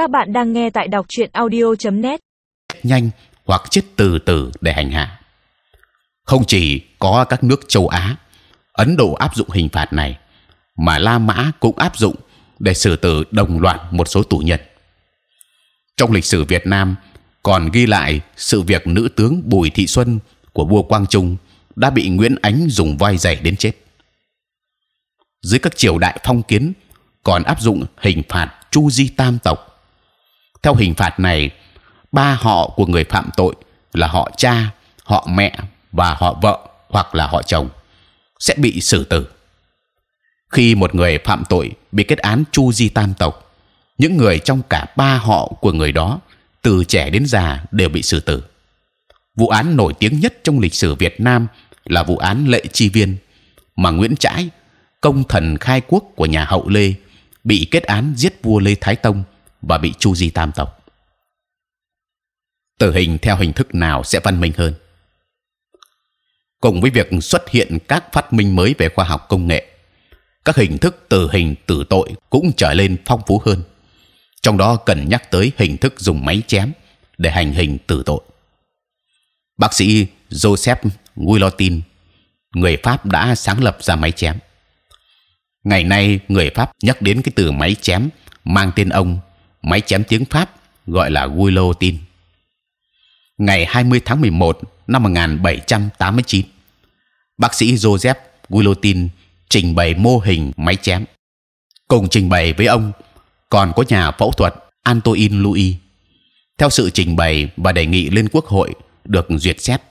Các bạn đang nghe tại đọc truyện audio.net. nhanh hoặc chết từ từ để hành hạ. Không chỉ có các nước châu Á, Ấn Độ áp dụng hình phạt này, mà La Mã cũng áp dụng để xử tử đồng loạt một số tù nhân. Trong lịch sử Việt Nam còn ghi lại sự việc nữ tướng Bùi Thị Xuân của vua Quang Trung đã bị Nguyễn Ánh dùng voi giày đến chết. Dưới các triều đại phong kiến còn áp dụng hình phạt chu di tam tộc. Theo hình phạt này, ba họ của người phạm tội là họ cha, họ mẹ và họ vợ hoặc là họ chồng sẽ bị xử tử. Khi một người phạm tội bị kết án chu di tam tộc, những người trong cả ba họ của người đó từ trẻ đến già đều bị xử tử. Vụ án nổi tiếng nhất trong lịch sử Việt Nam là vụ án Lệ Chi Viên, mà Nguyễn Trãi, công thần khai quốc của nhà Hậu Lê, bị kết án giết vua Lê Thái Tông và bị chu di tam tộc. Tử hình theo hình thức nào sẽ văn minh hơn? Cùng với việc xuất hiện các phát minh mới về khoa học công nghệ, các hình thức tử hình tử tội cũng trở lên phong phú hơn. Trong đó cần nhắc tới hình thức dùng máy chém để hành hình tử tội. Bác sĩ Joseph Guillotine, người Pháp đã sáng lập ra máy chém. Ngày nay người Pháp nhắc đến cái từ máy chém mang tên ông, máy chém tiếng Pháp gọi là guillotine. Ngày 20 tháng 11 năm 1789, bác sĩ Joseph Guillotine trình bày mô hình máy chém. Cùng trình bày với ông còn có nhà phẫu thuật Antoine Louis. Theo sự trình bày và đề nghị lên quốc hội được duyệt xét,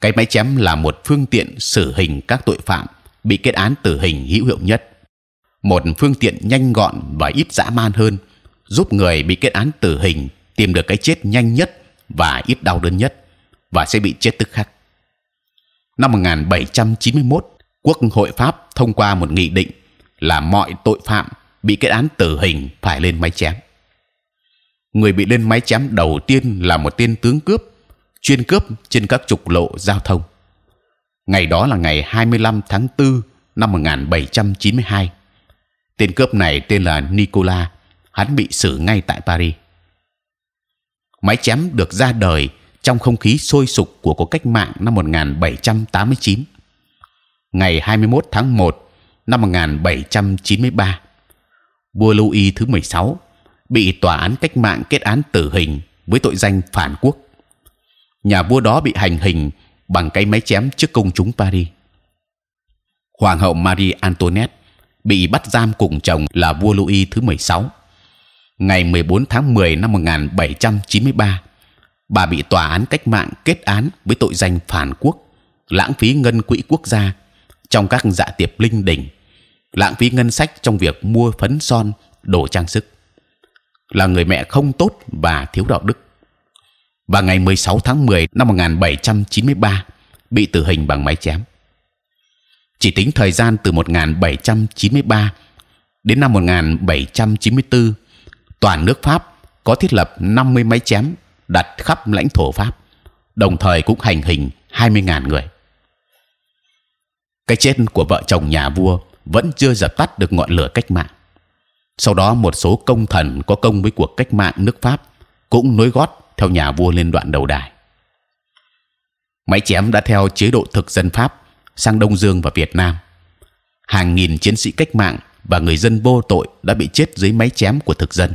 cái máy chém là một phương tiện xử hình các tội phạm bị kết án tử hình hữu hiệu nhất, một phương tiện nhanh gọn và ít dã man hơn, giúp người bị kết án tử hình tìm được cái chết nhanh nhất và ít đau đớn nhất và sẽ bị chết tức khắc. Năm 1791, Quốc hội Pháp thông qua một nghị định là mọi tội phạm bị kết án tử hình phải lên máy chém. Người bị lên máy chém đầu tiên là một tên tướng cướp chuyên cướp trên các trục lộ giao thông. Ngày đó là ngày 25 tháng 4 năm 1792. Tên cướp này tên là Nicola, hắn bị xử ngay tại Paris. Máy chém được ra đời trong không khí sôi sục của cuộc cách mạng năm 1789. Ngày 21 tháng 1 năm 1793, vua Louis thứ 16 bị tòa án cách mạng kết án tử hình với tội danh phản quốc. Nhà vua đó bị hành hình bằng cái máy chém trước công chúng Paris. Hoàng hậu Marie Antoinette bị bắt giam cùng chồng là vua Louis thứ 16. Ngày 14 tháng 10 năm 1793, bà bị tòa án cách mạng kết án với tội danh phản quốc, lãng phí ngân quỹ quốc gia trong các dạ tiệc linh đình, lãng phí ngân sách trong việc mua phấn son, đồ trang sức, là người mẹ không tốt và thiếu đạo đức. Và ngày 16 tháng 10 năm 1793 bị tử hình bằng máy chém. Chỉ tính thời gian từ 1793 đến năm 1794, toàn nước Pháp có thiết lập 50 máy chém đặt khắp lãnh thổ Pháp, đồng thời cũng hành hình 20.000 người. Cái chết của vợ chồng nhà vua vẫn chưa dập tắt được ngọn lửa cách mạng. Sau đó một số công thần có công với cuộc cách mạng nước Pháp cũng nối gót theo nhà vua lên đoạn đầu đài. Máy chém đã theo chế độ thực dân Pháp sang Đông Dương và Việt Nam. Hàng nghìn chiến sĩ cách mạng và người dân vô tội đã bị chết dưới máy chém của thực dân.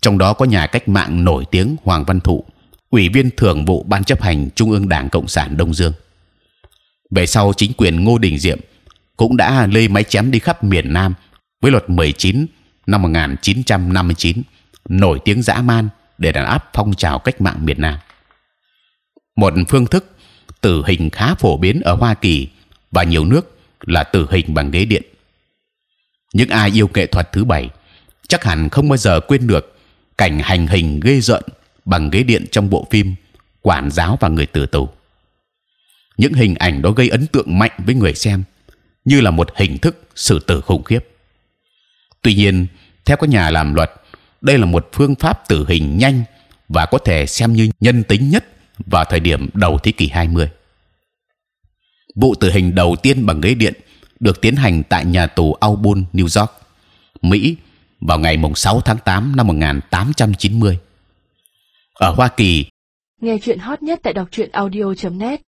Trong đó có nhà cách mạng nổi tiếng Hoàng Văn Thụ, ủy viên thường vụ ban chấp hành Trung ương Đảng Cộng sản Đông Dương. Về sau chính quyền Ngô Đình Diệm cũng đã lê máy chém đi khắp miền Nam với luật 19 năm 1959 nổi tiếng dã man để đàn áp phong trào cách mạng miền Nam. Một phương thức tử hình khá phổ biến ở Hoa Kỳ và nhiều nước là tử hình bằng ghế điện. Những ai yêu nghệ thuật thứ bảy chắc hẳn không bao giờ quên được cảnh hành hình ghê rợn bằng ghế điện trong bộ phim quản giáo và người tử tù. Những hình ảnh đó gây ấn tượng mạnh với người xem, như là một hình thức xử tử khủng khiếp. Tuy nhiên, theo các nhà làm luật, đây là một phương pháp tử hình nhanh và có thể xem như nhân tính nhất vào thời điểm đầu thế kỷ 20. Vụ tử hình đầu tiên bằng ghế điện được tiến hành tại nhà tù Auburn, New York, Mỹ vào ngày mùng 6 tháng 8 năm 1890. Ở Hoa Kỳ, Nghe chuyện hot nhất tại đọc truyện audio.net